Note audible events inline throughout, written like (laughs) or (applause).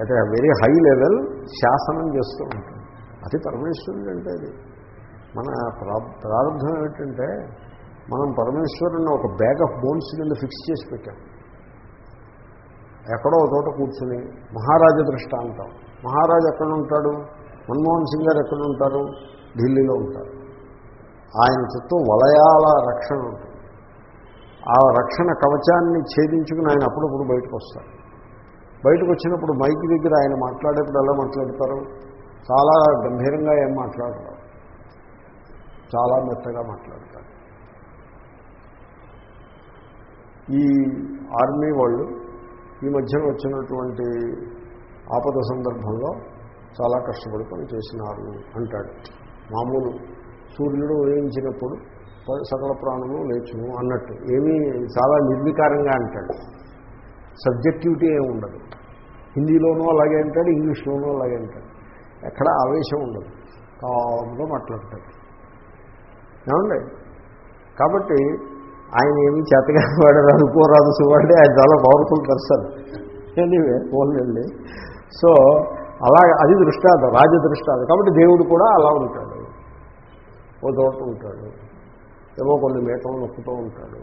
At a very high level శాసనం చేస్తూ ఉంటుంది అది పరమేశ్వరుడు అంటే అది. మన ప్రా ప్రారంభం ఏమిటంటే మనం పరమేశ్వరుని ఒక బ్యాగ్ ఆఫ్ బోన్స్ కింద ఫిక్స్ చేసి పెట్టాం. ఎక్కడో తోట చోట కూర్చుని మహారాజ దృష్టాంతం మహారాజు ఎక్కడ ఉంటాడు? మన్మోహన్ సింగ్ గారు ఎక్కడ ఉంటారు? ఢిల్లీలో ఉంటారు. ఆయన చుట్టూ వలయాల రక్షణ ఉంటుంది. ఆ రక్షణ కవచాన్ని ఛేదించుకుని ఆయన అప్పుడప్పుడు బయటకు వస్తారు. బయటకు వచ్చినప్పుడు మైక్ దగ్గర ఆయన మాట్లాడేప్పుడు ఎలా మాట్లాడతారు? చాలా గంభీరంగా ఏం మాట్లాడతారు చాలా మెత్తగా మాట్లాడతారు. ఈ ఆర్మీ వాళ్ళు ఈ మధ్యన వచ్చినటువంటి ఆపద సందర్భంలో చాలా కష్టపడి పనిచేసినారు అంటాడు. మామూలు సూర్యుడు ఉదయించినప్పుడు సకల ప్రాణులు లేచును అన్నట్టు. ఏమీ చాలా నిర్వికారంగా అంటాడు. సబ్జెక్టివిటీ ఏమి ఉండదు. హిందీలోనూ అలాగే అంటాడు ఇంగ్లీష్లోనూ అలాగే అంటాడు. ఎక్కడ ఆవేశం ఉండదు. కామ్గా మాట్లాడతాడు. ఏమండి? కాబట్టి ఆయన ఏమి చేతగా (laughs) వాడారు అనుకోరాదు చూడండి ఆయన చాలా పవర్ఫుల్ పర్సన్ ఎనీవే పోలండి సో అలా అది దృష్టాంతం రాజ దృష్టాంతం కాబట్టి దేవుడు కూడా అలా ఉంటాడు. ఓ చోట ఉంటాడు. ఏవో కొన్ని మేకలు నొక్కుతూ ఉంటాడు.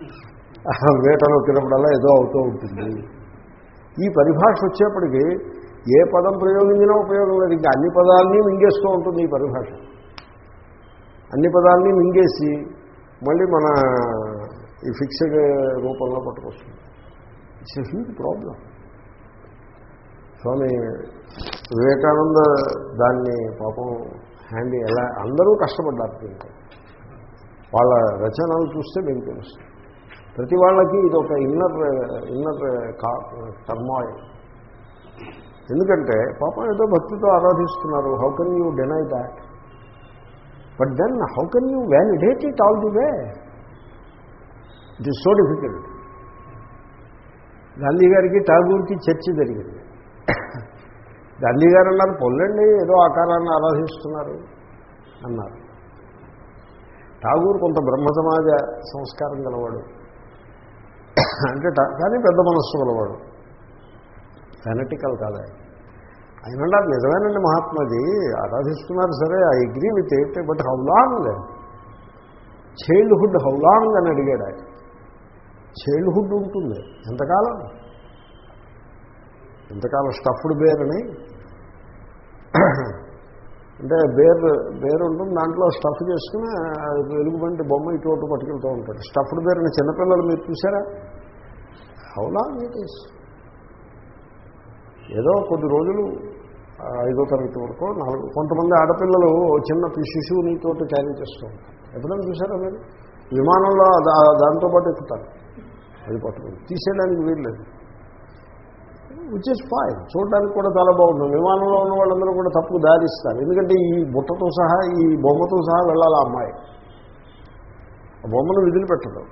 (laughs) ఆ నొక్కినప్పుడల్లా ఏదో అవుతూ ఉంటుంది. ఈ పరిభాష వచ్చేప్పటికీ ఏ పదం ప్రయోగించినా ఉపయోగం లేదు. ఇంకా అన్ని పదాలని మింగేస్తూ ఉంటుంది ఈ పరిభాష. అన్ని పదాలని మింగేసి మళ్ళీ మన ఈ ఫిక్స్డ్ రూపంలో పట్టుకొస్తుంది. It's a huge problem Swami Vivekananda దాన్ని పాపం హ్యాండ్ ఎలా అందరూ కష్టపడ్డారు దీనికి వాళ్ళ రచనలు చూస్తే మీకు తెలుస్తుంది. ప్రతి వాళ్ళకి ఇది ఒక ఇన్నర్ ఇన్నర్ టర్మాయిల్ ఎందుకంటే పాపం ఏదో భక్తితో ఆరాధిస్తున్నారు how can you deny that but then how can you validate it all the way it is so difficult Gandhi గారికి ఠాగూర్కి చర్చ జరిగింది. గాంధీ గారు అన్నారు పొల్లండి ఏదో ఆకారాన్ని ఆరాధిస్తున్నారు అన్నారు. ఠాగూర్ కొంత బ్రహ్మ సమాజ సంస్కారం గలవాడు. అంటే కానీ పెద్ద మనస్సు గలవాడు. ఫెనటికల్ కాదా? ఆయన అంటారు నిజమేనండి మహాత్మాది ఆరాధిస్తున్నారు సరే I agree with it but how long childhood how long అని అడిగాడు ఆయన. చైల్డ్హుడ్ ఉంటుంది ఎంతకాలం? ఎంతకాలం స్టఫ్డ్ బేర్ అని? అంటే బేర్ బేర్ ఉంటుంది దాంట్లో స్టఫ్ చేసుకుని అది వెలుగుబంటి బొమ్మ ఇటు ఒకటి పట్టుకెళ్తూ ఉంటాడు. స్టఫ్డ్ బేర్ అని చిన్నపిల్లలు మీరు చూసారా? హౌ లాంగ్ ఇట్ ఈస్ ఏదో కొద్ది రోజులు ఐదో తరగతి వరకు నాలుగు కొంతమంది ఆడపిల్లలు ఓ చిన్న శిశువుని శిశువునితో క్యారీ చేస్తూ ఉంటారు. ఎప్పుడైనా చూసారా మీరు? విమానంలో దాంతో పాటు ఎక్కుతారు. అది పట్టుకుని. తీసేయడానికి వీల్లేదు విచ్ ఇస్ ఫైన్ చూడడానికి కూడా చాలా బాగుంటుంది. విమానంలో ఉన్న వాళ్ళందరూ కూడా తప్పుకు దారిస్తారు. ఎందుకంటే ఈ బుట్టతో సహా ఈ బొమ్మతో సహా వెళ్ళాలి అమ్మాయి? ఆ బొమ్మను పెట్టడం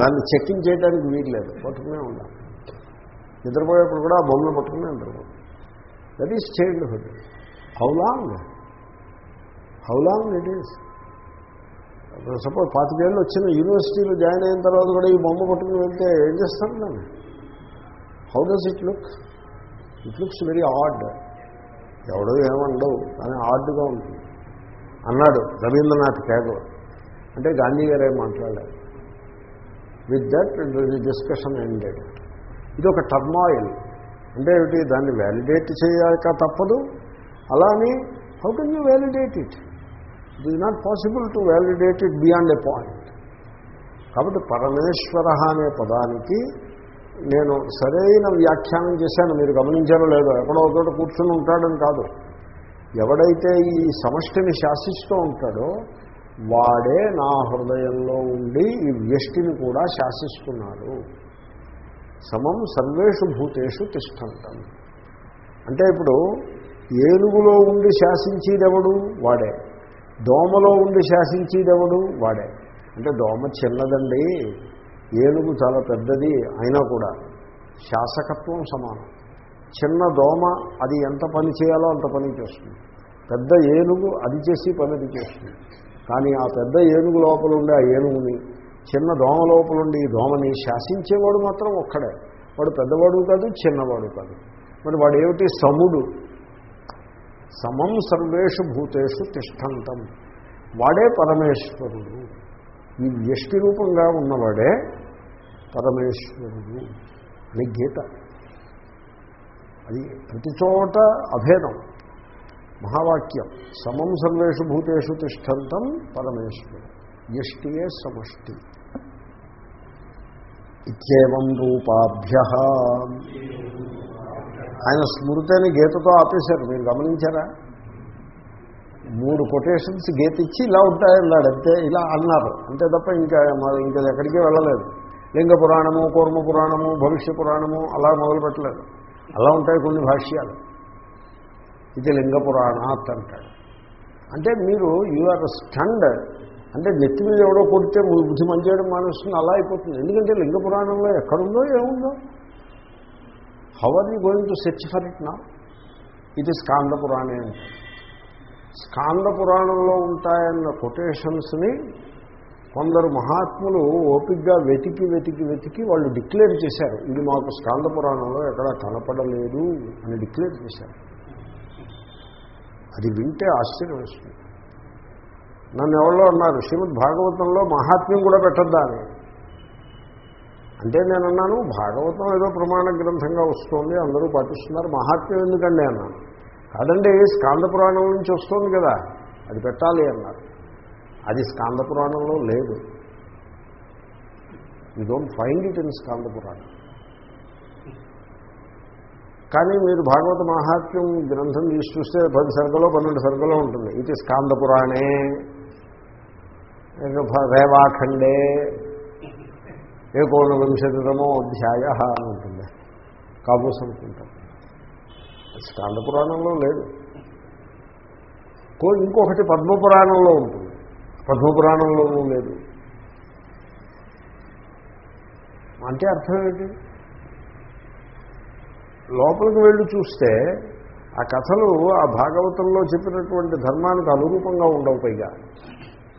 దాన్ని చెక్కింగ్ చేయడానికి వీల్లేదు పట్టుకునే ఉండాలి. నిద్రపోయేప్పుడు కూడా ఆ బొమ్మలు పట్టుకునే నిద్రపోతుంది that is childhood how long how long it is suppose పాతికేళ్ళు వచ్చిన యూనివర్సిటీలో జాయిన్ అయిన తర్వాత కూడా ఈ బొమ్మ పట్టుకుని వెళ్తే ఏం చేస్తారు దాన్ని? How does it look it looks very odd ఎవడో ఏమండవు కానీ ఆడ్గా ఉంటుంది. అన్నాడు రవీంద్రనాథ్ ట్యాగోర్ అంటే గాంధీ గారు ఏం మాట్లాడారు? విత్ దట్ డిస్కషన్ ఎండెడ్ ఇది ఒక టర్మాయిల్ అంటే ఏమిటి? దాన్ని వ్యాలిడేట్ చేయక తప్పదు. అలానే how can you validate it it is not possible to validate it beyond a point కాబట్టి పరమేశ్వర అనే పదానికి నేను సరైన వ్యాఖ్యానం చేశాను. మీరు గమనించారో లేదో? ఎక్కడో ఒకటి కూర్చుని ఉంటాడని కాదు. ఎవడైతే ఈ సమష్టిని శాసిస్తూ ఉంటాడో వాడే నా హృదయంలో ఉండి ఈ వ్యష్టిని కూడా శాసిస్తున్నాడు. సమం సర్వేషు భూతేషు తిష్టంతం. అంటే ఇప్పుడు ఏనుగులో ఉండి శాసించేదెవడు? వాడే. దోమలో ఉండి శాసించేదెవడు? వాడే. అంటే దోమ చిన్నదండి. ఏనుగు చాలా పెద్దది అయినా కూడా శాసకత్వం సమానం. చిన్న దోమ అది ఎంత పని చేయాలో అంత పని చేస్తుంది. పెద్ద ఏనుగు అది చేసి పని అది చేస్తుంది. కానీ ఆ పెద్ద ఏనుగు లోపల ఉండే ఆ ఏనుగుని చిన్న దోమ లోపల ఉండి ఈ దోమని శాసించేవాడు మాత్రం ఒక్కడే. వాడు పెద్దవాడు కాదు చిన్నవాడు కాదు. మరి వాడు ఏమిటి సముడు. సమం సర్వేషు భూతేషు తిష్టంతం. వాడే పరమేశ్వరుడు. ఈ వ్యష్టి రూపంగా ఉన్నవాడే పరమేశ్వరుడు అని గీత. అది ప్రతి చోట అభేదం. మహావాక్యం. సమం సర్వేషు భూతేషు తిష్టంతం పరమేశ్వరు. ఎష్టియే సమష్టి. ఇత్యేవం రూపాభ్య. ఆయన స్మృతిని గీతతో ఆపేశారు. మీరు గమనించారా? మూడు కొటేషన్స్ గీత ఇచ్చి ఇలా ఉంటాయన్నాడు అంతే ఇలా అన్నారు. అంతే తప్ప ఇంకా మరి ఇంకా ఎక్కడికి వెళ్ళలేదు. లింగ పురాణము కూర్మ పురాణము భవిష్య పురాణము అలా మొదలు పెట్టలేదు అలా ఉంటాయి కొన్ని భాష్యాలు. ఇది లింగ పురాణాత్ అంటాడు. అంటే మీరు యు ఆర్ స్టండ్ అంటే నెత్తి మీద ఎవడో కొడితే బుద్ధి మంచేయడం మానేస్తుంది అలా అయిపోతుంది. ఎందుకంటే లింగ పురాణంలో ఎక్కడుందో ఏముందో? How are you going to search for it నా ఇది స్కాంద పురాణే స్కాంద పురాణంలో ఉంటాయన్న కొటేషన్స్ని కొందరు మహాత్ములు ఓపిక్గా వెతికి వెతికి వెతికి వాళ్ళు డిక్లేర్ చేశారు. ఇది మాకు స్కాంద పురాణంలో ఎక్కడా కనపడలేదు అని డిక్లేర్ చేశారు. అది వింటే ఆశ్చర్యం వస్తుంది. నన్ను ఎవరో అన్నారు శ్రీమద్ భాగవతంలో మహాత్మ్యం కూడా పెట్టద్దా అని. అంటే నేను అన్నాను భాగవతం ఏదో ప్రమాణ గ్రంథంగా వస్తుంది అందరూ పాటిస్తున్నారు మహాత్మ్యం ఎందుకండి అన్నాను. కాదండి స్కాంద పురాణం నుంచి వస్తుంది కదా అది పెట్టాలి అన్నారు. అది స్కాంద పురాణంలో లేదు. You don't find it in Skanda Puranam. కానీ మీరు భాగవత మహాత్మ్యం గ్రంథం తీసి చూస్తే పది సరుకులో పన్నెండు సరుకులో ఉంటుంది. ఇది స్కాంద పురాణే రేవాఖండే ఏకోనవింశతితమో అధ్యాయ అని ఉంటుంది. కాబోస్ అనుకుంటాం స్కాంద పురాణంలో లేదు ఇంకొకటి పద్మపురాణంలో ఉంటుంది. పద్మపురాణంలోనూ లేదు. అంటే అర్థం ఏంటి? లోపలికి వెళ్ళి చూస్తే ఆ కథలు ఆ భాగవతంలో చెప్పినటువంటి ధర్మానికి అనురూపంగా ఉండవు పైగా.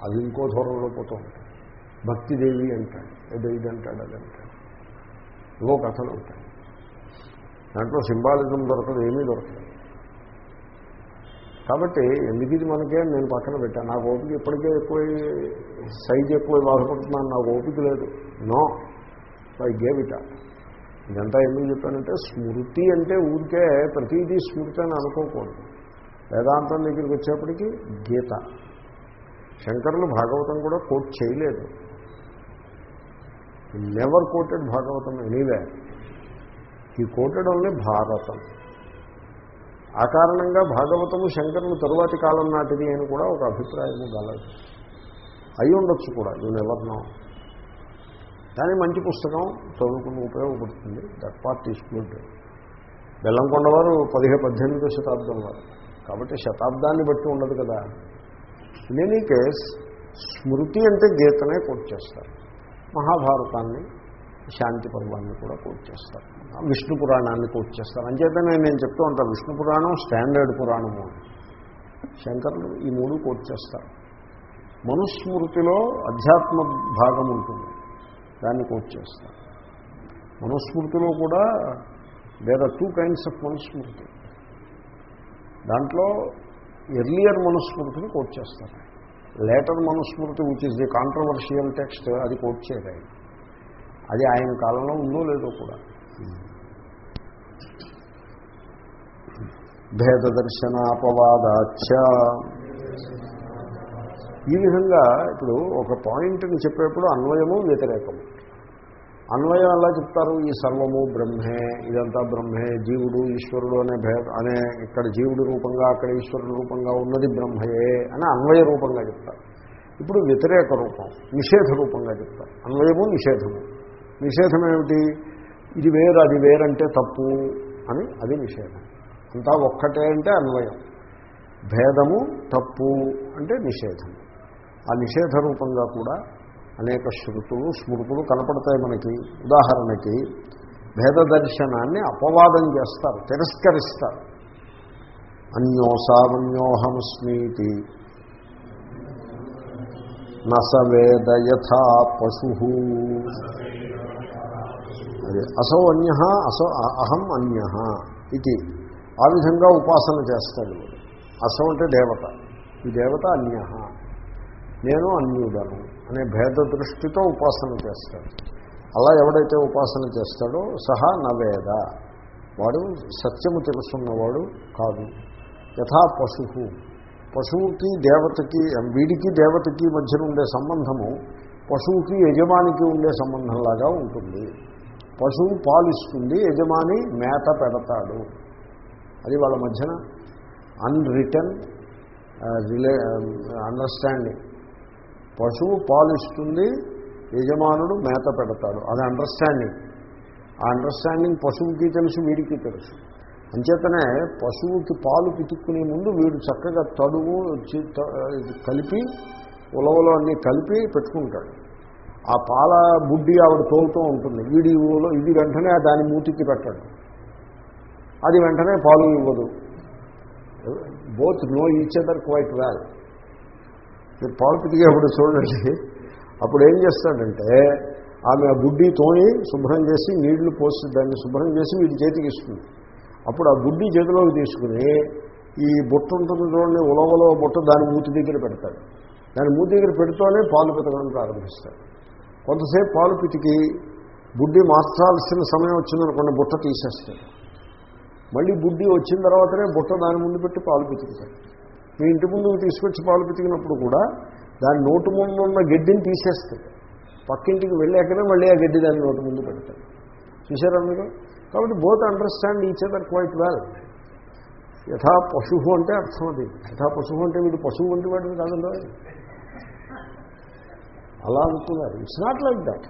అవి ఇంకో దూరంలో పోతూ ఉంటాయి భక్తిదేవి అంటాడు ఏదో ఇది అంటాడు అది అంటాడు. ఇవో కథలు ఉంటాయి. దాంట్లో సింబాలిజం దొరకదు ఏమీ దొరకదు. కాబట్టి ఎందుకు ఇది మనకే నేను పక్కన పెట్టాను. నాకు ఓపిక ఇప్పటికే ఎక్కువ సైజ్ ఎక్కువ బాధపడుతున్నాను నాకు ఓపిక లేదు. నో ఐ గేవ్ ఇట్ ఇదంతా ఎందుకు చెప్పానంటే స్మృతి అంటే ఊరికే ప్రతిదీ స్మృతి అని అనుకోకూడదు. వేదాంతం దగ్గరికి వచ్చేప్పటికీ గీత. శంకరులు భాగవతం కూడా కోట్ చేయలేదు. నెవర్ కోటెడ్ భాగవతం ఎనీవే ఈ కోటెడ్ ఓన్లీ భారతం. ఆ కారణంగా భాగవతము శంకరులు తరువాతి కాలం నాటిది అని కూడా ఒక అభిప్రాయము గలదు. అయి ఉండొచ్చు కూడా యూ నెవర్ నో కానీ మంచి పుస్తకం చదువుకుని ఉపయోగపడుతుంది. That part is good Bellamkonda వారు పదిహేను పద్దెనిమిదో శతాబ్దం వారు. కాబట్టి శతాబ్దాన్ని బట్టి ఉండదు కదా. ఇన్ ఎనీ కేస్ స్మృతి అంటే గీతనే కోట్ చేస్తారు. మహాభారతాన్ని శాంతి పర్వాన్ని కూడా కోట్ చేస్తారు. విష్ణు పురాణాన్ని కోట్ చేస్తారు. అంచేతనే నేను చెప్తూ ఉంటాను విష్ణు పురాణం స్టాండర్డ్ పురాణము శంకర్లు ఈ మూడు కోట్ చేస్తారు. మనుస్మృతిలో అధ్యాత్మ భాగం ఉంటుంది. దాన్ని కోట్ చేస్తారు మనుస్మృతిలో కూడా there are two kinds of Manusmriti. దాంట్లో ఎర్లియర్ మనుస్మృతిని కోట్ చేస్తారు later Manusmriti which is the controversial text అది కోట్ చేయరు అది ఆయన కాలంలో ఉందో లేదో కూడా. భేద దర్శనాపవాదాచ ఈ విధంగా ఇప్పుడు ఒక పాయింట్ని చెప్పేప్పుడు అన్వయము వ్యతిరేకము. అన్వయం ఎలా చెప్తారు? ఈ సర్వము బ్రహ్మే ఇదంతా బ్రహ్మే జీవుడు ఈశ్వరుడు అనే భేద అనే ఇక్కడ జీవుడి రూపంగా అక్కడ ఈశ్వరుడు రూపంగా ఉన్నది బ్రహ్మయే అని అన్వయ రూపంగా చెప్తారు. ఇప్పుడు వ్యతిరేక రూపం నిషేధ రూపంగా చెప్తారు. అన్వయము నిషేధము. నిషేధం ఏమిటి ఇది వేరు అది వేరంటే తప్పు అని అది నిషేధం. అంతా ఒక్కటే అంటే అన్వయం. భేదము తప్పు అంటే నిషేధం. ఆ నిషేధ రూపంగా కూడా అనేక శృతులు స్మృతులు కనపడతాయి మనకి. ఉదాహరణకి భేద దర్శనాన్ని అపవాదం చేస్తారు తిరస్కరిస్తారు. అన్యోసామన్యోహమస్మీతి. నసవేద యథా పశు అది అసౌ అన్య అసౌ అహం అన్య ఇది ఆ విధంగా ఉపాసన చేస్తాడు అసౌ అంటే దేవత. ఈ దేవత అన్య. నేను అన్యుడను అనే భేద దృష్టితో ఉపాసన చేస్తాడు. అలా ఎవడైతే ఉపాసన చేస్తాడో సహా నవేద వాడు సత్యము తెలుసున్నవాడు కాదు. యథా పశువు. పశువుకి దేవతకి వీడికి దేవతకి మధ్యన ఉండే సంబంధము పశువుకి యజమానికి ఉండే సంబంధంలాగా ఉంటుంది. పశువు పాలిస్తుంది యజమాని మేత పెడతాడు. అది వాళ్ళ మధ్యన అన్రిటర్న్ రిలే అండర్స్టాండింగ్ పశువు పాలిస్తుంది యజమానుడు మేత పెడతాడు. అది అండర్స్టాండింగ్ ఆ అండర్స్టాండింగ్ పశువుకి తెలుసు వీడికి తెలుసు. అంచేతనే పశువుకి పాలు పితుక్కునే ముందు వీడు చక్కగా తడువు కలిపి ఉలవలు అన్నీ కలిపి పెట్టుకుంటాడు. ఆ పాల బుడ్డి ఆవిడ తోలుతూ ఉంటుంది. వీడి ఉల- ఇది వెంటనే దాని మూతికి పెట్టాడు. అది వెంటనే పాలు ఇవ్వదు. Both know each other quite well మీరు పాలు పితికేప్పుడు చూడండి. అప్పుడు ఏం చేస్తాడంటే ఆమె ఆ గుడ్డి తోని శుభ్రం చేసి నీళ్ళు పోసి దాన్ని శుభ్రం చేసి వీడి చేతికి ఇస్తుంది. అప్పుడు ఆ బుడ్డి చేతిలోకి తీసుకుని ఈ బుట్ట ఉంటుంది చూడండి ఉలవలో బుట్ట దాని మూతి దగ్గర పెడతాడు. దాని మూతి దగ్గర పెడుతూనే పాలు పితకడం ప్రారంభిస్తాడు. కొంతసేపు పాలు పితికి బుడ్డి మార్చాల్సిన సమయం వచ్చిందనుకోండి బుట్ట తీసేస్తాడు. మళ్ళీ బుడ్డి వచ్చిన తర్వాతనే బుట్ట దాని ముందు పెట్టి పాలు పితుకుతాడు మీ ఇంటి ముందు తీసుకొచ్చి పాలు పితికినప్పుడు కూడా దాని నోటు ముందు ఉన్న గడ్డిని తీసేస్తుంది పక్కింటికి వెళ్ళాకనే మళ్ళీ ఆ గడ్డి దాని నోటు ముందు పెడతాడు చూసారా మీరు? కాబట్టి both understand each other quite well యథా పశువు అంటే అర్థం అది. యథా పశువు అంటే వీడు పశువు వంటి వాడిని కాదండి? అలా అనుకున్నారు. ఇట్స్ నాట్ లైక్ దాట్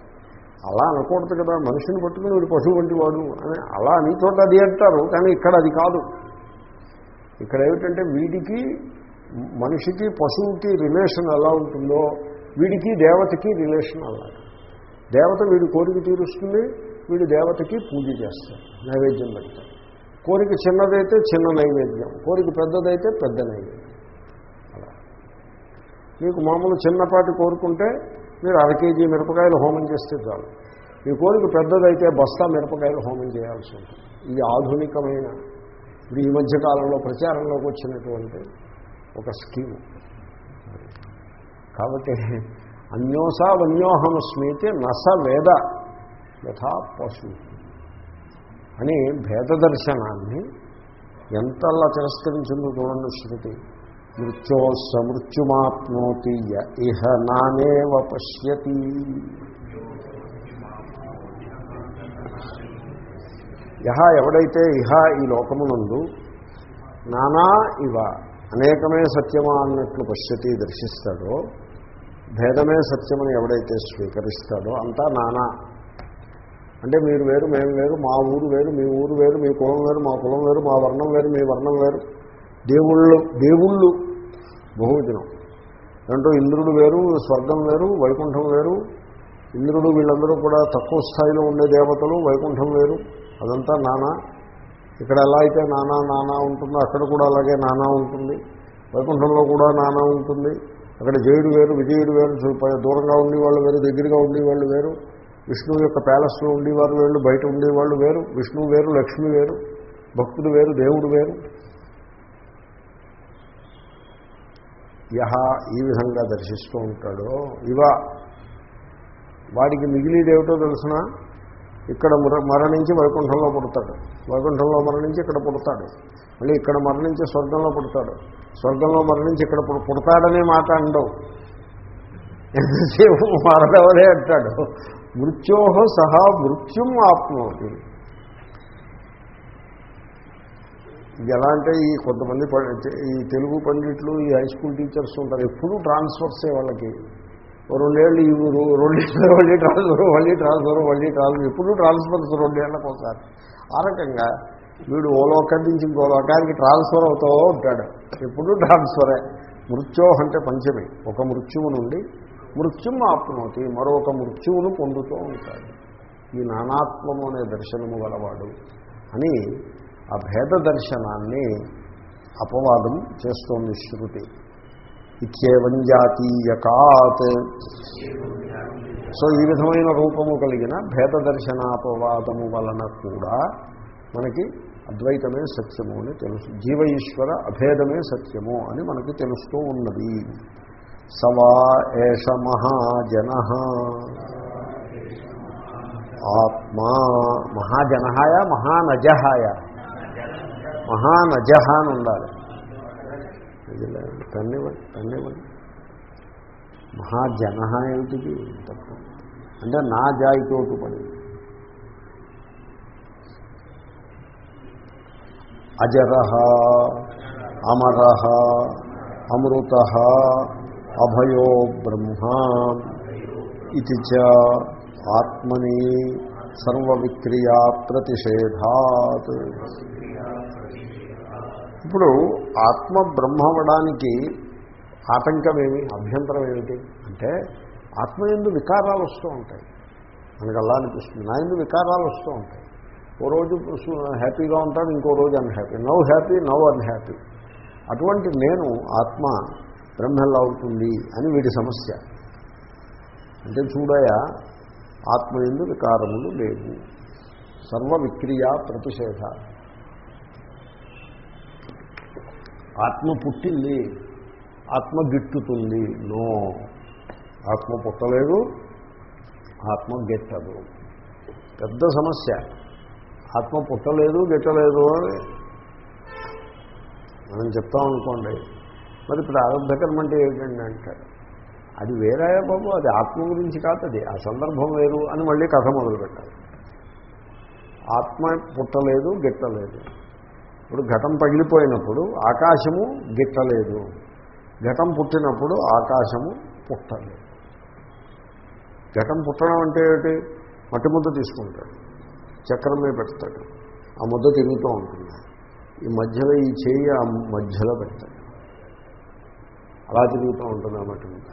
అలా అనకూడదు కదా మనిషిని పట్టుకుని వీడు పశువు వంటి వాడు అని అలా నీ చోట అది అంటారు కానీ ఇక్కడ అది కాదు. ఇక్కడ ఏమిటంటే వీడికి మనిషికి పశువుకి రిలేషన్ ఎలా ఉంటుందో వీడికి దేవతకి రిలేషన్ అలా దేవత వీడి కోరిక తీరుస్తుంది వీడు దేవతకి పూజ చేస్తాడు నైవేద్యం పెడతాడు కోరిక చిన్నదైతే చిన్న నైవేద్యం కోరిక పెద్దదైతే పెద్ద నైవేద్యం. అలా. మీకు మామూలు చిన్నపాటి కోరుకుంటే మీరు అర కేజీ మిరపకాయలు హోమం చేస్తే చాలు. మీ కోరిక పెద్దదైతే బస్తా మిరపకాయలు హోమం చేయాల్సి ఉంటుంది. ఇది ఆధునికమైన ఇప్పుడు ఈ మధ్యకాలంలో ప్రచారంలోకి వచ్చినటువంటి ఒక స్కీమ్. కాబట్టి అన్యోసా వన్యోహమస్మైతే నస వేద యథా పశు అని భేద దర్శనాన్ని ఎంతలా తిరస్కరించిందో చూడండి శృతి. మృత్యో సమృత్యుమాప్నోతి య ఇహ నానేవ పశ్యతి. యహ ఎవడైతే ఇహ ఈ లోకమునందు నానా ఇవ అనేకమే సత్యమా అన్నట్లు పశ్యతి దర్శిస్తాడో భేదమే సత్యమని ఎవడైతే స్వీకరిస్తాడో అంతా నానా. అంటే మీరు వేరు మేము వేరు మా ఊరు వేరు మీ ఊరు వేరు మీ కులం వేరు మా కులం వేరు మా వర్ణం వేరు మీ వర్ణం వేరు. దేవుళ్ళు దేవుళ్ళు బహువచనం. దాంట్లో ఇంద్రుడు వేరు స్వర్గం వేరు వైకుంఠం వేరు. ఇంద్రుడు వీళ్ళందరూ కూడా తక్కువ స్థాయిలో ఉండే దేవతలు వైకుంఠం వేరు. అదంతా నానా. ఇక్కడ ఎలా అయితే నానా నానా ఉంటుందో అక్కడ కూడా అలాగే నానా ఉంటుంది. వైకుంఠంలో కూడా నానా ఉంటుంది. అక్కడ జయుడు వేరు విజయుడు వేరు దూరంగా ఉండేవాళ్ళు వేరు దగ్గరగా ఉండేవాళ్ళు వేరు. విష్ణువు యొక్క ప్యాలెస్లో ఉండేవారు వేళ్ళు బయట ఉండేవాళ్ళు వేరు. విష్ణువు వేరు లక్ష్మి వేరు భక్తుడు వేరు దేవుడు వేరు. యహ ఈ విధంగా దర్శిస్తూ ఉంటాడో ఇవ వాడికి మిగిలిదేమిటో తెలిసిన? ఇక్కడ మరణించి వైకుంఠంలో పుడతాడు. వైకుంఠంలో మరణించి ఇక్కడ పుడతాడు. మళ్ళీ ఇక్కడ మరణించి స్వర్గంలో పుడతాడు. స్వర్గంలో మరణించి ఇక్కడ పుడతాడనే మాట అండవు. ఎంతసేపు మరణవలే అంటాడు. మృత్యోహ సహా మృత్యుం ఆప్నోతి. ఇది ఎలా అంటే ఈ కొంతమంది ఈ తెలుగు పండిట్లు ఈ హై స్కూల్ టీచర్స్ ఉంటారు. ఎప్పుడూ ట్రాన్స్ఫర్సే వాళ్ళకి. రెండేళ్ళు ఈ ఊరు రెండేళ్ళు (laughs) మళ్ళీ ట్రాన్స్ఫర్ మళ్ళీ ట్రాన్స్ఫర్ మళ్ళీ ట్రాన్స్ఫర్. ఎప్పుడు ట్రాన్స్ఫర్స్ రెండేళ్ళకు ఒకసారి ఆ రకంగా వీడు ఓ లోకం నుంచి ఇంకో లోకానికి ట్రాన్స్ఫర్ అవుతూ ఉంటాడు. ఎప్పుడు ట్రాన్స్ఫరే. మృత్యోహ అంటే పంచమి. ఒక మృత్యువు నుండి మృత్యుం ఆప్నోతి. మరొక మృత్యువును పొందుతూ ఉంటాడు. ఈ నానాత్మము అనే దర్శనము గలవాడు అని ఆ భేద దర్శనాన్ని అపవాదం చేస్తోంది శృతి. ఇత్యేవం జాతీయకాత్. సో ఈ విధమైన రూపము కలిగిన భేద దర్శనాపవాదము వలన కూడా మనకి అద్వైతమే సత్యము అని తెలుసు. జీవ ఈశ్వర అభేదమే సత్యము అని మనకి తెలుస్తూ ఉన్నది. సవా ఏష మహాజన. ఆత్మా మహాజనహాయ మహానజహాయ. మహానజహ అని ఉండాలి. తన్నివ్వండి తన్నివ్వండి మహాజన ఏమిటిది? తప్పు అంటే నా జాయితోటు పడి. అజర అమర అమృత అభయో బ్రహ్మ ఇది చ ఆత్మని సర్వవిక్రియా ప్రతిషేధాత్ ఇప్పుడు ఆత్మ బ్రహ్మవడానికి ఏమి అభ్యంతరం ఏమిటి అంటే ఆత్మ ఎందు వికారాలు వస్తూ ఉంటాయి. మనకు అలా అనిపిస్తుంది. నా ఎందు వికారాలు వస్తూ ఉంటాయి. ఓ రోజు హ్యాపీగా ఉంటాను ఇంకో రోజు unhappy now happy now unhappy అటువంటి నేను ఆత్మ బ్రహ్మల్లా అవుతుంది అని వీడి సమస్య. అంటే చూడయా ఆత్మ ఎందు వికారములు లేవు. సర్వ విక్రియా ప్రతిషేధ. ఆత్మ పుట్టింది ఆత్మ గిట్టుతుంది. నో. ఆత్మ పుట్టలేదు ఆత్మ గెట్టదు. పెద్ద సమస్య. ఆత్మ పుట్టలేదు గెట్టలేదు అని మనం చెప్తాం అనుకోండి. మరి ప్రారంభకర్మ అంటే ఏమిటండి అంటాడు అది వేరే బాబు? అది ఆత్మ గురించి కాదు ఆ సందర్భం వేరు అని మళ్ళీ కథ మొదలుపెట్టాలి. ఆత్మ పుట్టలేదు గిట్టలేదు. ఇప్పుడు ఘటం పగిలిపోయినప్పుడు ఆకాశము గిట్టలేదు. ఘటం పుట్టినప్పుడు ఆకాశము పుట్టలేదు. ఘటం పుట్టడం అంటే ఏమిటి? మట్టి ముద్ద తీసుకుంటాడు. చక్రం మీద పెడతాడు. ఆ ముద్ద తిరుగుతూ ఉంటుంది. ఈ మధ్యలో ఈ చేయి ఆ మధ్యలో పెడతాడు. అలా తిరుగుతూ ఉంటుంది ఆ మట్టి ముద్ద.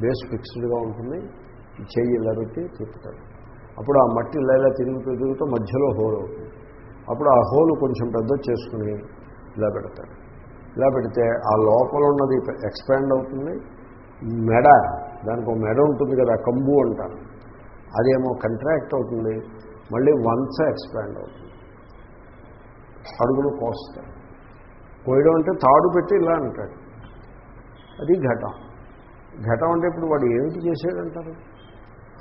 బేస్ ఫిక్స్డ్గా ఉంటుంది. ఈ చేయి ఇలా పెట్టి తిప్పుతాడు. అప్పుడు ఆ మట్టి ఇలా ఇలా తిరుగుతూ తిరుగుతూ మధ్యలో హోల్ అవుతుంది. అప్పుడు ఆ హోల్ కొంచెం పెద్ద చేసుకుని ఇలా పెడతాడు. ఇలా పెడితే ఆ లోపల ఉన్నది ఎక్స్పాండ్ అవుతుంది. మెడ దానికి ఒక మెడ ఉంటుంది కదా కంబు అంటారు. అదేమో కంట్రాక్ట్ అవుతుంది. మళ్ళీ వన్స్ ఎక్స్పాండ్ అవుతుంది. అడుగులు కోస్తాయి. కోయడం అంటే తాడు పెట్టి ఇలా అంటాడు. అది ఘటం. ఘటం అంటే ఇప్పుడు వాడు ఏమిటి చేసేదంటారు?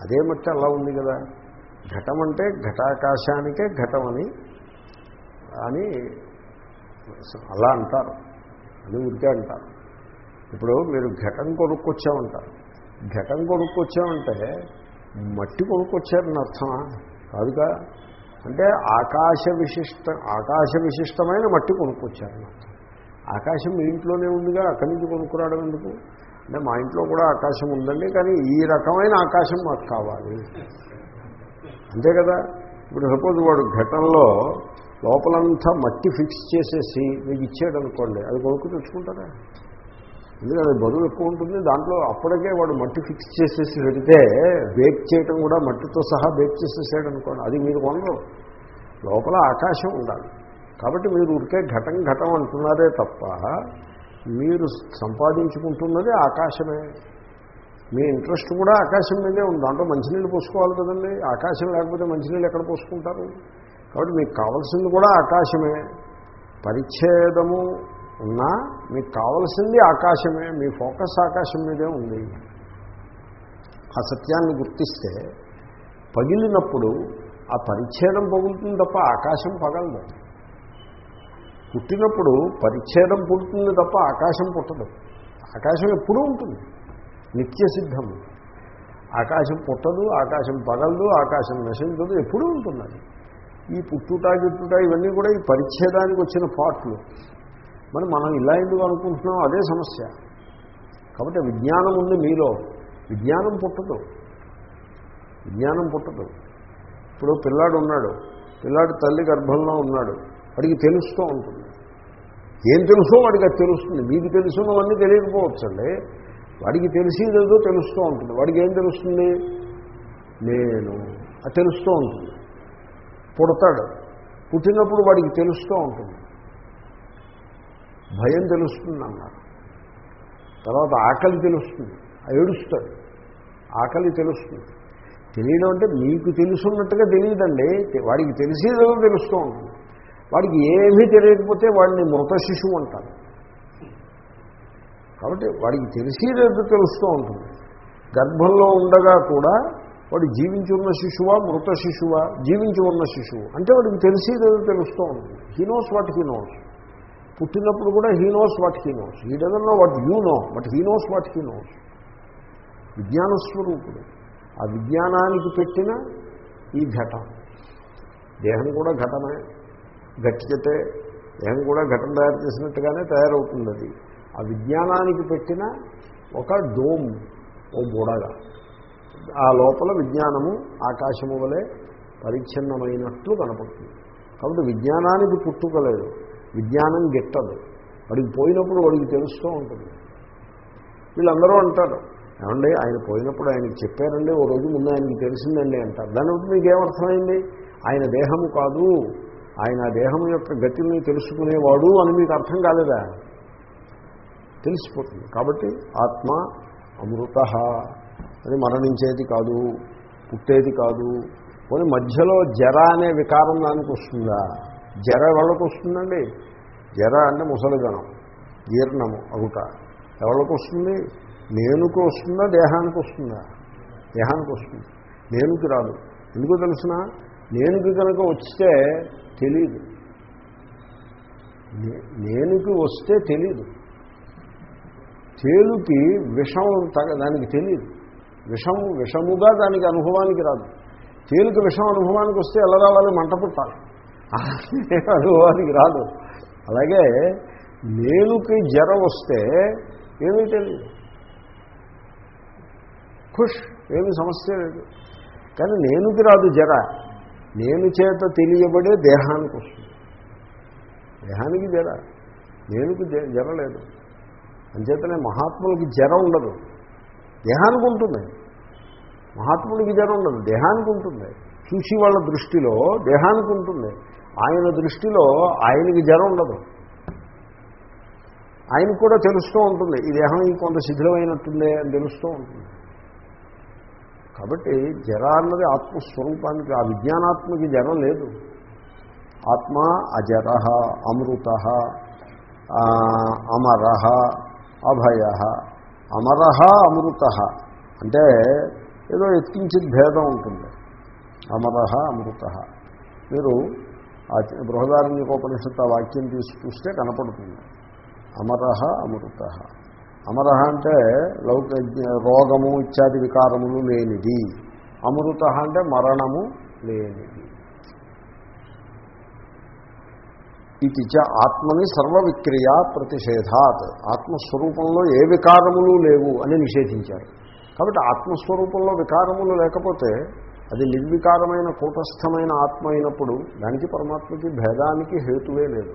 అదే మట్టి అలా ఉంది కదా. ఘటం అంటే ఘటాకాశానికే ఘటం అని అని అలా అంటారు. అని ఊరికే అంటారు. ఇప్పుడు మీరు ఘటం కొనుక్కొచ్చామంటారు. ఘటం కొనుక్కొచ్చామంటే మట్టి కొనుక్కొచ్చారని అర్థమా? కాదుగా. అంటే ఆకాశ విశిష్ట ఆకాశ విశిష్టమైన మట్టి కొనుక్కొచ్చారని అర్థం. ఆకాశం మీ ఇంట్లోనే ఉందిగా అక్కడి నుంచి కొనుక్కురావడం ఎందుకు? అంటే మా ఇంట్లో కూడా ఆకాశం ఉందండి కానీ ఈ రకమైన ఆకాశం మాకు కావాలి. అంతే కదా? ఇప్పుడు సపోజ్ వాడు ఘటంలో లోపలంతా మట్టి ఫిక్స్ చేసేసి మీకు ఇచ్చాడు అనుకోండి అది కొనుక్కు తెచ్చుకుంటారా? ఎందుకంటే అది బరువు ఎక్కువ ఉంటుంది దాంట్లో అప్పటికే వాడు మట్టి ఫిక్స్ చేసేసి పెడితే బేక్ చేయటం కూడా మట్టితో సహా బేక్ చేసేసాడు అనుకోండి అది మీరు కొనరు. లోపల ఆకాశం ఉండాలి. కాబట్టి మీరు ఉరికే ఘటం ఘటం అంటున్నారే తప్ప మీరు సంపాదించుకుంటున్నది ఆకాశమే. మీ ఇంట్రెస్ట్ కూడా ఆకాశం మీదే ఉంది దాంట్లో మంచినీళ్ళు పోసుకోవాలి కదండి. ఆకాశం లేకపోతే మంచినీళ్ళు ఎక్కడ పోసుకుంటారు? కాబట్టి మీకు కావలసింది కూడా ఆకాశమే. పరిచ్ఛేదము ఉన్నా మీకు కావలసింది ఆకాశమే. మీ ఫోకస్ ఆకాశం మీదే ఉంది. ఆ సత్యాన్ని గుర్తిస్తే పగిలినప్పుడు ఆ పరిచ్ఛేదం పగులుతుంది తప్ప ఆకాశం పగలదు. పుట్టినప్పుడు పరిచ్ఛేదం పుడుతుంది తప్ప ఆకాశం పుట్టదు. ఆకాశం ఎప్పుడూ ఉంటుంది. నిత్య సిద్ధం. ఆకాశం పుట్టదు ఆకాశం పగలదు ఆకాశం నశించదు ఎప్పుడూ ఉంటుంది ఈ పుట్టుట గిట్టుట ఇవన్నీ కూడా ఈ పరిచ్ఛేదానికి వచ్చిన పాటలు. మరి మనం ఇలా ఎందుకు అనుకుంటున్నాం? అదే సమస్య. కాబట్టి విజ్ఞానం ఉంది మీలో. విజ్ఞానం పుట్టదు. విజ్ఞానం పుట్టదు. ఇప్పుడు పిల్లాడు ఉన్నాడు. పిల్లాడు తల్లి గర్భంలో ఉన్నాడు. వాడికి తెలుస్తూ ఉంటుంది. ఏం తెలుసో వాడికి అది తెలుస్తుంది. మీకు తెలుసున్నవన్నీ తెలియకపోవచ్చండి. వాడికి తెలిసేదేదో తెలుస్తూ ఉంటుంది. వాడికి ఏం తెలుస్తుంది? నేను. అది తెలుస్తూ ఉంటుంది. పుడతాడు. పుట్టినప్పుడు వాడికి తెలుస్తూ ఉంటుంది. భయం తెలుస్తుంది అన్నారు తర్వాత ఆకలి తెలుస్తుంది. ఏడుస్తాడు. ఆకలి తెలుస్తుంది. తెలియడం అంటే మీకు తెలుసున్నట్టుగా తెలియదండి. వాడికి తెలిసేదో తెలుస్తూ ఉంటుంది. వాడికి ఏమీ తెలియకపోతే వాడిని మృత శిశువు అంటారు. కాబట్టి వాడికి తెలిసేదో తెలుస్తూ ఉంటుంది. గర్భంలో ఉండగా కూడా వాడు జీవించి ఉన్న శిశువా మృత శిశువా? జీవించి ఉన్న శిశువు. అంటే వాడికి తెలిసేదేదో తెలుస్తూ ఉంటుంది he knows what he knows పుట్టినప్పుడు కూడా he knows what he knows he doesn't know what you know but he knows what he knows విజ్ఞాన స్వరూపుడు ఆ విజ్ఞానానికి పెట్టిన ఈ ఘటం. దేహం కూడా ఘటమే. గట్టితే దేహం కూడా ఘటన తయారు చేసినట్టుగానే తయారవుతుంది అది. ఆ విజ్ఞానానికి పెట్టిన ఒక డోమ్ ఓ బుడగ. ఆ లోపల విజ్ఞానము ఆకాశము వలె పరిచ్ఛిన్నమైనట్లు కనపడుతుంది. కాబట్టి విజ్ఞానానికి పుట్టుకలేదు విజ్ఞానం గిట్టదు. వాడికి పోయినప్పుడు వాడికి తెలుస్తూ ఉంటుంది. వీళ్ళందరూ అంటారు ఏమండి ఆయన పోయినప్పుడు ఆయనకి చెప్పారండి ఓ రోజు ముందు ఆయనకి తెలిసిందండి అంటారు. దాని బట్టి మీకు ఏమర్థమైంది ఆయన దేహము కాదు. ఆయన దేహము దేహం యొక్క గతిని తెలుసుకునేవాడు అని మీకు అర్థం కాలేదా? తెలిసిపోతుంది. కాబట్టి ఆత్మ అమృత. అది మరణించేది కాదు పుట్టేది కాదు. పోనీ మధ్యలో జర అనే వికారం దానికి వస్తుందా? జర ఎవరికి వస్తుందండి? జర అంటే ముసలిదనం జీర్ణము అగుట. ఎవరికి వస్తుంది? నేనుకు వస్తుందా దేహానికి వస్తుందా? దేహానికి వస్తుంది. నేనుకి రాదు. ఎందుకు తెలిసిన? నేనుకి కనుక వస్తే తెలీదు. నేనుకి వస్తే తెలీదు. తేలుకి విషం తగ దానికి తెలియదు విషం విషముగా దానికి అనుభవానికి రాదు. తేలుకి విషం అనుభవానికి వస్తే ఎలా రావాలి? మంట పుట్టాలి అనుభవానికి రాదు. అలాగే నేనుకి జ్వరం వస్తే ఏమీ తెలియదు. ఖుష్ ఏమి సమస్య లేదు. కానీ నేనుకి రాదు జర. నేను చేత తెలియబడే దేహానికి వస్తుంది. దేహానికి జర. నేనుకి జర లేదు. అంచేతనే మహాత్ములకి జర ఉండదు. దేహానికి ఉంటుంది. మహాత్ముడికి జ్వరం ఉండదు. దేహానికి ఉంటుంది. చూసి వాళ్ళ దృష్టిలో దేహానికి ఉంటుంది. ఆయన దృష్టిలో ఆయనకి జ్వరం ఉండదు. ఆయనకు కూడా తెలుస్తూ ఉంటుంది. ఈ దేహం కొంత శిథిలమైనట్టుందే అని తెలుస్తూ ఉంటుంది. కాబట్టి జర అన్నది ఆత్మస్వరూపానికి ఆ విజ్ఞానాత్మకి జ్వరం లేదు. ఆత్మ అజర అమృత అమర అభయ అమరహ అమృత. అంటే ఏదో ఎత్కించిత్ భేదం ఉంటుంది. అమర అమృత. మీరు బృహదారణ్యకోపనిషత్తు ఆ వాక్యం తీసి చూస్తే కనపడుతుంది. అమరహ అమృత. అమరహ అంటే లౌక రోగము ఇత్యాది వికారములు లేనిది. అమృత అంటే మరణము లేనిది. ఇది చ ఆత్మని సర్వ విక్రియ ప్రతిషేధాత్. ఆత్మస్వరూపంలో ఏ వికారములు లేవు అని నిషేధించారు. కాబట్టి ఆత్మస్వరూపంలో వికారములు లేకపోతే అది నిర్వికారమైన కూటస్థమైన ఆత్మ అయినప్పుడు దానికి పరమాత్మకి భేదానికి హేతువే లేదు.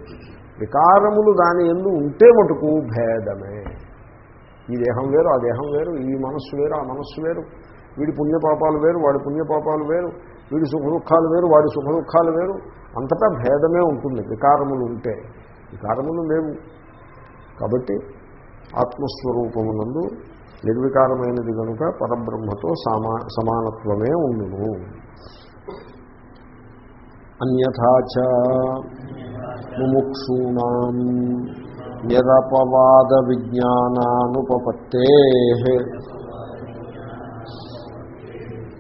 వికారములు దాని ఎందు ఉంటే మటుకు భేదమే. ఈ దేహం వేరు ఆ దేహం వేరు ఈ మనస్సు వేరు ఆ మనస్సు వేరు. వీడి పుణ్యపాపాలు వేరు వాడి పుణ్యపాపాలు వేరు. వీడి సుఖదుఖాలు వేరు వాడి సుఖదుఖాలు వేరు. అంతటా భేదమే ఉంటుంది వికారములు ఉంటే. వికారములు లేవు. కాబట్టి ఆత్మస్వరూపమునందు నిర్వికారమైనది కనుక పరబ్రహ్మతో సమా సమానత్వమే ఉండును. అన్యథాచ ముముక్షూణం నిరపవాద విజ్ఞానానుపపత్తే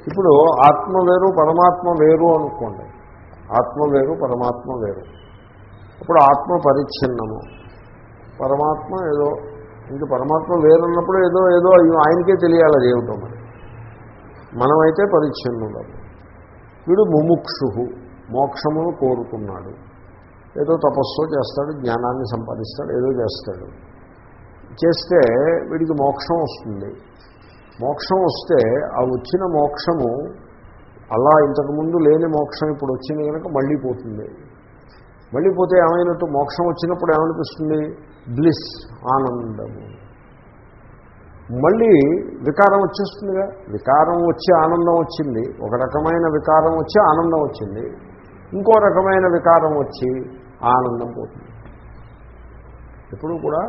ఇప్పుడు ఆత్మ వేరు పరమాత్మ వేరు అనుకోండి. ఆత్మ వేరు పరమాత్మ వేరు. ఇప్పుడు ఆత్మ పరిచ్ఛిన్నము. పరమాత్మ ఏదో ఇంక పరమాత్మ వేరున్నప్పుడు ఏదో ఏదో ఆయనకే తెలియాలి అది ఏమిటో మరి. మనమైతే పరిచ్ఛిన్నులము వీడు ముముక్షు మోక్షమును కోరుకున్నాడు. ఏదో తపస్సు చేస్తాడు జ్ఞానాన్ని సంపాదిస్తాడు ఏదో చేస్తాడు. చేస్తే వీడికి మోక్షం వస్తుంది. మోక్షం వస్తే ఆ వచ్చిన మోక్షము అలా ఇంతకుముందు లేని మోక్షం ఇప్పుడు వచ్చింది కనుక మళ్ళీ పోతుంది. మళ్ళీ పోతే ఏమైనట్టు మోక్షం వచ్చినప్పుడు ఏమనిపిస్తుంది? బ్లిస్ ఆనందము. మళ్ళీ వికారం వచ్చేస్తుందిగా? వికారం వచ్చి ఆనందం వచ్చింది. ఒక రకమైన వికారం వచ్చి ఆనందం వచ్చింది. ఇంకో రకమైన వికారం వచ్చి ఆనందం పోతుంది. ఎప్పుడు కూడా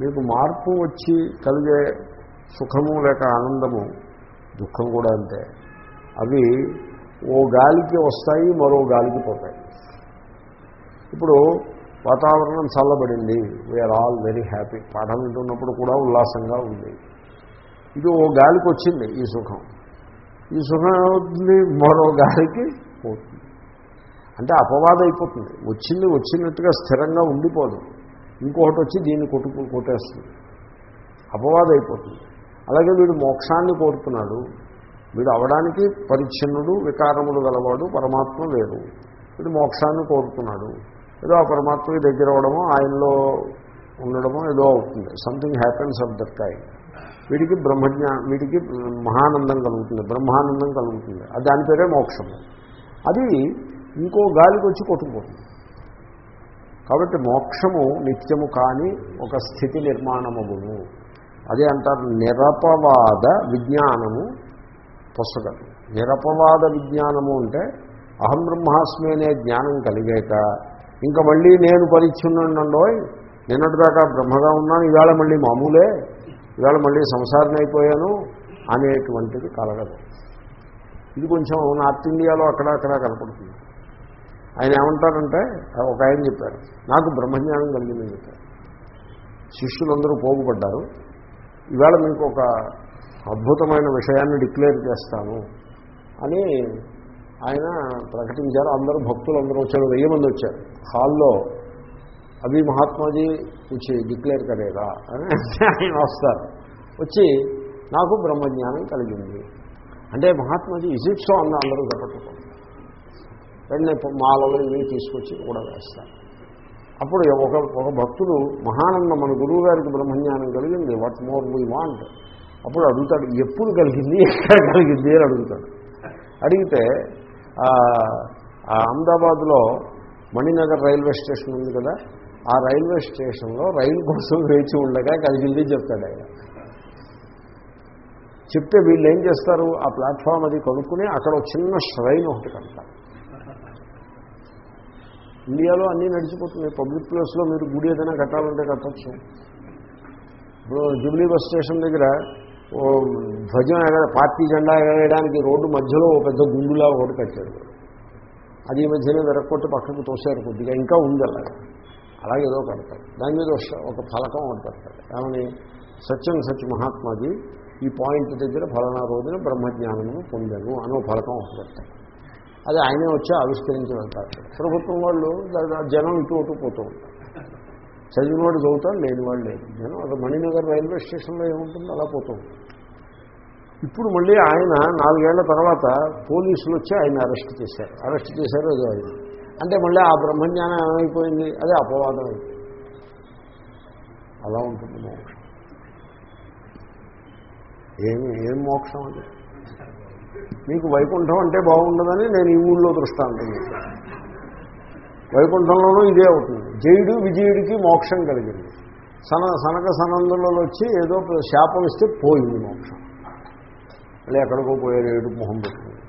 మీకు మార్పు వచ్చి కలిగే సుఖము లేక ఆనందము దుఃఖం కూడా అంతే. అవి ఓ గాలికి వస్తాయి మరో గాలికి పోతాయి. ఇప్పుడు వాతావరణం చల్లబడింది. వీఆర్ ఆల్ వెరీ హ్యాపీ పాఠం వింటున్నప్పుడు కూడా ఉల్లాసంగా ఉంది. ఇది ఓ గాలికి వచ్చింది ఈ సుఖం. ఈ సుఖం ఏమవుతుంది? మరో గాలికి పోతుంది. అంటే అపవాదం అయిపోతుంది. వచ్చింది వచ్చినట్టుగా స్థిరంగా ఉండిపోదు. ఇంకొకటి వచ్చి దీన్ని కొట్టుకు కొట్టేస్తుంది. అపవాదం అయిపోతుంది. అలాగే వీడు మోక్షాన్ని కోరుతున్నాడు. వీడు అవడానికి పరిచ్ఛిన్నుడు వికారములు గలవాడు పరమాత్మ వేరు వీడు మోక్షాన్ని కోరుతున్నాడు. ఏదో ఆ పరమాత్మకి దగ్గర అవడమో ఆయనలో ఉండడమో ఏదో అవుతుంది. Something happens of that time వీడికి బ్రహ్మజ్ఞా వీడికి మహానందం కలుగుతుంది. బ్రహ్మానందం కలుగుతుంది. అది దాని పేరే మోక్షము. అది ఇంకో గాలికి వచ్చి కొట్టుకుపోతుంది. కాబట్టి మోక్షము నిత్యము కాని ఒక స్థితి నిర్మాణమగును. అదే అంటారు నిరపవాద విజ్ఞానము. పుస్తకం. నిరపవాద విజ్ఞానము అంటే అహం బ్రహ్మాస్మి అనే జ్ఞానం కలిగాక ఇంకా మళ్ళీ నేను పరిచ్ఛున్నండోయ్ నిన్నటిదాకా బ్రహ్మగా ఉన్నాను ఇవాళ మళ్ళీ మామూలే ఇవాళ మళ్ళీ సంసారం అయిపోయాను అనేటువంటిది కలగదు. ఇది కొంచెం నార్త్ ఇండియాలో అక్కడ అక్కడ కనపడుతుంది. ఆయన ఏమంటారంటే ఒక ఆయన చెప్పారు నాకు బ్రహ్మజ్ఞానం కలిగిందని చెప్పారు. శిష్యులందరూ పోగుపడ్డారు. ఇవాళ మీకు ఒక అద్భుతమైన విషయాన్ని డిక్లేర్ చేస్తాను అని ఆయన ప్రకటించారు. అందరూ భక్తులు అందరూ వచ్చారు. వెయ్యి మంది వచ్చారు. హాల్లో అవి మహాత్మాజీ వచ్చి డిక్లేర్ కరేగా అని ఆయన వస్తారు. వచ్చి నాకు బ్రహ్మజ్ఞానం కలిగింది. అంటే మహాత్మాజీ ఇజిట్ సో అన్న అందరూ చెప్పట్టుకోండి వెంటనే మాలలో ఇవి తీసుకొచ్చి కూడా వేస్తారు. అప్పుడు ఒక ఒక భక్తుడు మహానందం మన గురువు గారికి బ్రహ్మజ్ఞానం కలిగింది. వాట్ మోర్ వీ వాంట్ అప్పుడు అడుగుతాడు ఎప్పుడు కలిగింది? ఎక్కడ కలిగింది? అని అడుగుతాడు. అడిగితే అహ్మదాబాద్లో మణినగర్ రైల్వే స్టేషన్ ఉంది కదా ఆ రైల్వే స్టేషన్లో రైలు కోసం వేచి ఉండగా కలిగింది చెప్తాడు ఆయన. చెప్తే వీళ్ళు ఏం చేస్తారు? ఆ ప్లాట్ఫామ్ అది కొనుక్కుని అక్కడ ఒక చిన్న శ్రైన్ ఒకటి కడతారు. ఇండియాలో అన్నీ నడిచిపోతున్నాయి. పబ్లిక్ ప్లేస్లో మీరు గుడి ఏదైనా కట్టాలంటే కట్టచ్చు. ఇప్పుడు జూబ్లీ బస్ స్టేషన్ దగ్గర ధ్వజం ఎగర పార్టీ జెండా ఎగరేయడానికి రోడ్డు మధ్యలో ఒక పెద్ద గుండులా ఒకటి కట్టాడు అది ఈ మధ్యనే వెరక్కొట్టి పక్కకు తోసారు కొద్దిగా ఇంకా ఉంది అలాగే అలాగే ఏదో కడతారు. దాని మీద ఒక ఫలకం ఒకటి పెడతారు ఏమని? సత్యం సత్య మహాత్మాజీ ఈ పాయింట్ దగ్గర ఫలానా రోజున బ్రహ్మజ్ఞానము పొందాను అనో ఫలకం ఒకటి పెడతారు అది ఆయనే వచ్చి ఆవిష్కరించి వెళ్తారు ప్రభుత్వం వాళ్ళు జనం ఇటు అటు పోతూ ఉంటారు. చదివిన వాడు చదువుతాడు లేనివాడు లేదు. నేను అది మణినగర్ రైల్వే స్టేషన్లో ఏముంటుంది అలా పోతూ ఇప్పుడు మళ్ళీ ఆయన నాలుగేళ్ళ తర్వాత పోలీసులు వచ్చి ఆయన అరెస్ట్ చేశారు. అరెస్ట్ చేశారు అది ఆయన. అంటే మళ్ళీ ఆ బ్రహ్మజ్ఞానం ఏమైపోయింది? అదే అపవాదం. అయిపోయింది అలా ఉంటుంది మోక్షం. ఏమి ఏం మోక్షం అది? మీకు వైకుంఠం అంటే బాగుండదని నేను ఈ ఊళ్ళో దృష్టాంతం. చెప్పాను వైకుంఠంలోనూ ఇదే అవుతుంది. జయుడు విజయుడికి మోక్షం కలిగింది. సన సనక సనందులలో వచ్చి ఏదో శాపం ఇస్తే పోయింది మోక్షం. మళ్ళీ ఎక్కడికో పోయారు ఏడు మొహం పెట్టుకుంది.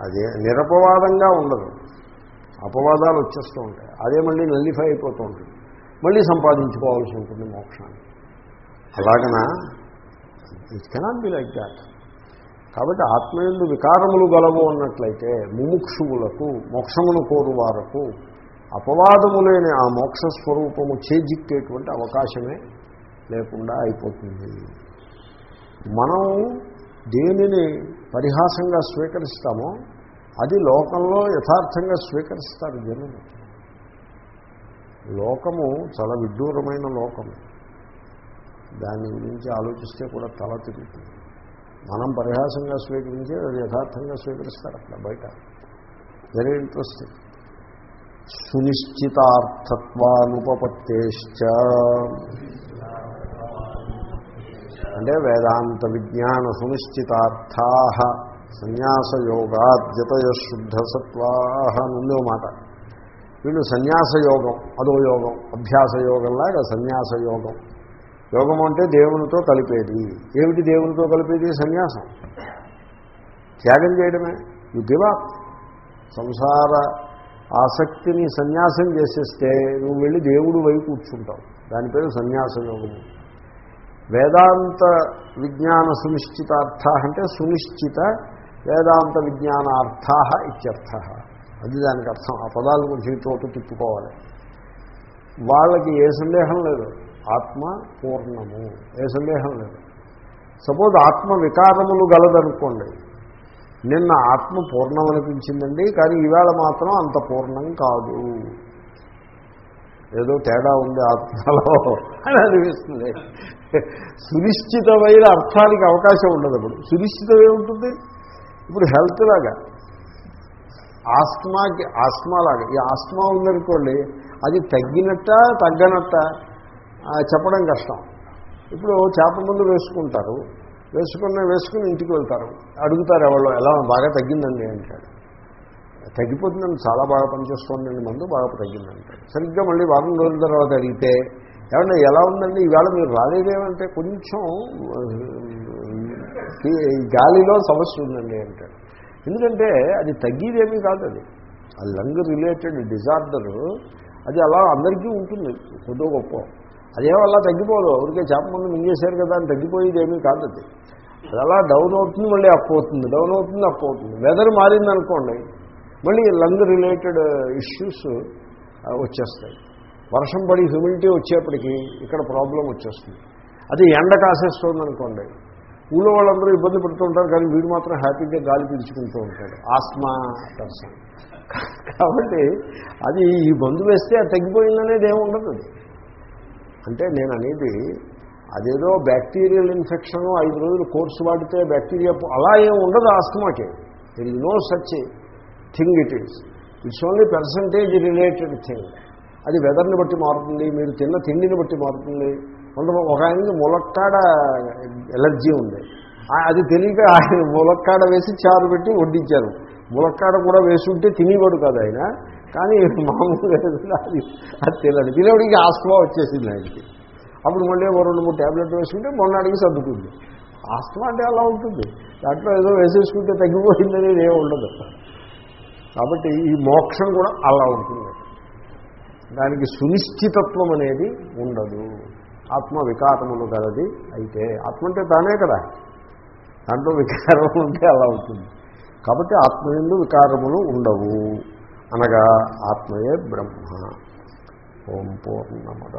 అదే నిరపవాదంగా ఉండదు. అపవాదాలు వచ్చేస్తూ ఉంటాయి. అదే మళ్ళీ నల్లిఫై అయిపోతూ ఉంటుంది. మళ్ళీ సంపాదించుకోవాల్సి ఉంటుంది మోక్షాన్ని. అలాగనా? It cannot be like that కాబట్టి ఆత్మయందు వికారములు గలవు అన్నట్లయితే ముముక్షువులకు మోక్షమును కోరు వారకు అపవాదము లేని ఆ మోక్ష స్వరూపము చేజిక్కేటువంటి అవకాశమే లేకుండా అయిపోతుంది. మనం దేనిని పరిహాసంగా స్వీకరిస్తామో అది లోకంలో యథార్థంగా స్వీకరిస్తారు జనులు. లోకము చాలా విడ్డూరమైన లోకము. దాని గురించి ఆలోచిస్తే కూడా తల తిరుగుతుంది. మనం పరిహాసంగా స్వీకరించి అది యథార్థంగా స్వీకరిస్తారు అట్లా బయట. వెరీ ఇంట్రెస్టింగ్ సునిశ్చితార్థత్వానుపపత్తేశ్చ. అంటే వేదాంత విజ్ఞాన సునిశ్చితార్థా సన్యాసయోగాద్యతయ శుద్ధ సత్వాహ నుండో మాట. వీళ్ళు సన్యాసయోగం అదో యోగం అభ్యాస యోగంలాగా సన్యాసయోగం. యోగం అంటే దేవునితో కలిపేది. ఏమిటి దేవునితో కలిపేది? సన్యాసం. త్యాగం చేయడమే. యు గివ్ అప్ సంసార ఆసక్తిని సన్యాసం చేసేస్తే నువ్వు వెళ్ళి దేవుడు వైపు కూర్చుంటావు. దాని పేరు సన్యాస యోగము వేదాంత విజ్ఞాన సునిశ్చితార్థ అంటే సునిశ్చిత వేదాంత విజ్ఞానార్థ ఇత్యర్థ. అది దానికి అర్థం. ఆ పదాలు గురించి చోటు తిప్పుకోవాలి. వాళ్ళకి ఏ సందేహం లేదు. ఆత్మ పూర్ణము ఏ సందేహం లేదు. సపోజ్ ఆత్మ వికారములు గలదనుకోండి. నిన్న ఆత్మ పూర్ణం అనిపించిందండి కానీ ఈవేళ మాత్రం అంత పూర్ణం కాదు. ఏదో తేడా ఉంది ఆత్మలో అని అనిపిస్తుంది. సునిశ్చితమైన అర్థానికి అవకాశం ఉండదు ఇప్పుడు సునిశ్చితం ఏముంటుంది? ఇప్పుడు హెల్త్ లాగా. ఆస్మాకి ఆస్మా లాగా ఈ ఆస్మా ఉందనుకోండి అది తగ్గినట్ట తగ్గనట్ట? చెప్పడం కష్టం. ఇప్పుడు చేప ముందు వేసుకుంటారు. వేసుకున్న వేసుకుని ఇంటికి వెళ్తారు. అడుగుతారు ఎవరు ఎలా బాగా తగ్గిందండి అంటాడు. తగ్గిపోతుందండి చాలా బాగా పనిచేస్తుందండి మందు బాగా తగ్గిందంటాడు. సరిగ్గా మళ్ళీ వారం రోజుల తర్వాత అడిగితే ఏమన్నా ఎలా ఉందండి? ఈవేళ మీరు రాలేదేమంటే కొంచెం ఈ గాలిలో సమస్య ఉందండి అంటాడు. ఎందుకంటే అది తగ్గేదేమీ కాదు అది. ఆ లంగ్ రిలేటెడ్ డిజార్డర్ అది అలా అందరికీ ఉంటుంది. కొద్దో గొప్ప. అదేమో అలా తగ్గిపోదు. ఊరికే చేప ముందు మింగేశారు కదా అని తగ్గిపోయేది ఏమీ కాదు అది. అది అలా డౌన్ అవుతుంది మళ్ళీ అప్ అవుతుంది. డౌన్ అవుతుంది అప్ అవుతుంది. వెదర్ మారిందనుకోండి మళ్ళీ లంగ్ రిలేటెడ్ ఇష్యూస్ వచ్చేస్తాయి. వర్షం పడి హ్యూమిడిటీ వచ్చేప్పటికీ ఇక్కడ ప్రాబ్లం వచ్చేస్తుంది. అది ఎండ కాసేస్తుంది అనుకోండి ఊళ్ళో వాళ్ళందరూ ఇబ్బంది పడుతుంటారు కానీ వీడు మాత్రం హ్యాపీగా గాలి పీల్చుకుంటూ ఉంటాడు. ఆస్మా దర్శనం (laughs) కాబట్టి అది ఈ బంధు వేస్తే అది తగ్గిపోయిందనేది ఏమి ఉండదు అది. అంటే నేను అనేది అదేదో బ్యాక్టీరియల్ ఇన్ఫెక్షన్ ఐదు రోజులు కోర్సు వాడితే బ్యాక్టీరియా అలా ఏం ఉండదు ఆస్తమాకి. There is no such thing it is it's only percentage related thing అది వెదర్ని బట్టి మారుతుంది మీరు తిన్న తిండిని బట్టి మారుతుంది. కొంత ఒక ఆయనకి ములక్కాడ ఎలర్జీ ఉంది. అది తెలియక ఆయన ములక్కాడ వేసి చారు పెట్టి వడ్డించారు. ములక్కాడ కూడా వేసి ఉంటే తినేవాడు కాదు ఆయన. కానీ మామూలుగా అది అది తెలియదు. తినేవాడికి ఆస్తమా వచ్చేసింది ఆయనకి. అప్పుడు మళ్ళీ ఓ రెండు మూడు ట్యాబ్లెట్ వేసుకుంటే మొన్నటికి సర్దుకుంది. ఆస్తమా అంటే అలా ఉంటుంది. దాంట్లో ఏదో వేసేసుకుంటే తగ్గిపోయిందనేది ఏమి ఉండదు. కాబట్టి ఈ మోక్షం కూడా అలా ఉంటుంది. దానికి సునిశ్చితత్వం అనేది ఉండదు. ఆత్మ వికారములు గలది అయితే ఆత్మ అంటే తానే కదా. దాంట్లో వికారం ఉంటే అలా ఉంటుంది. కాబట్టి ఆత్మ ఎందు వికారములు ఉండవు. అనగా ఆత్మయే బ్రహ్మ. ఓం పూర్ణమద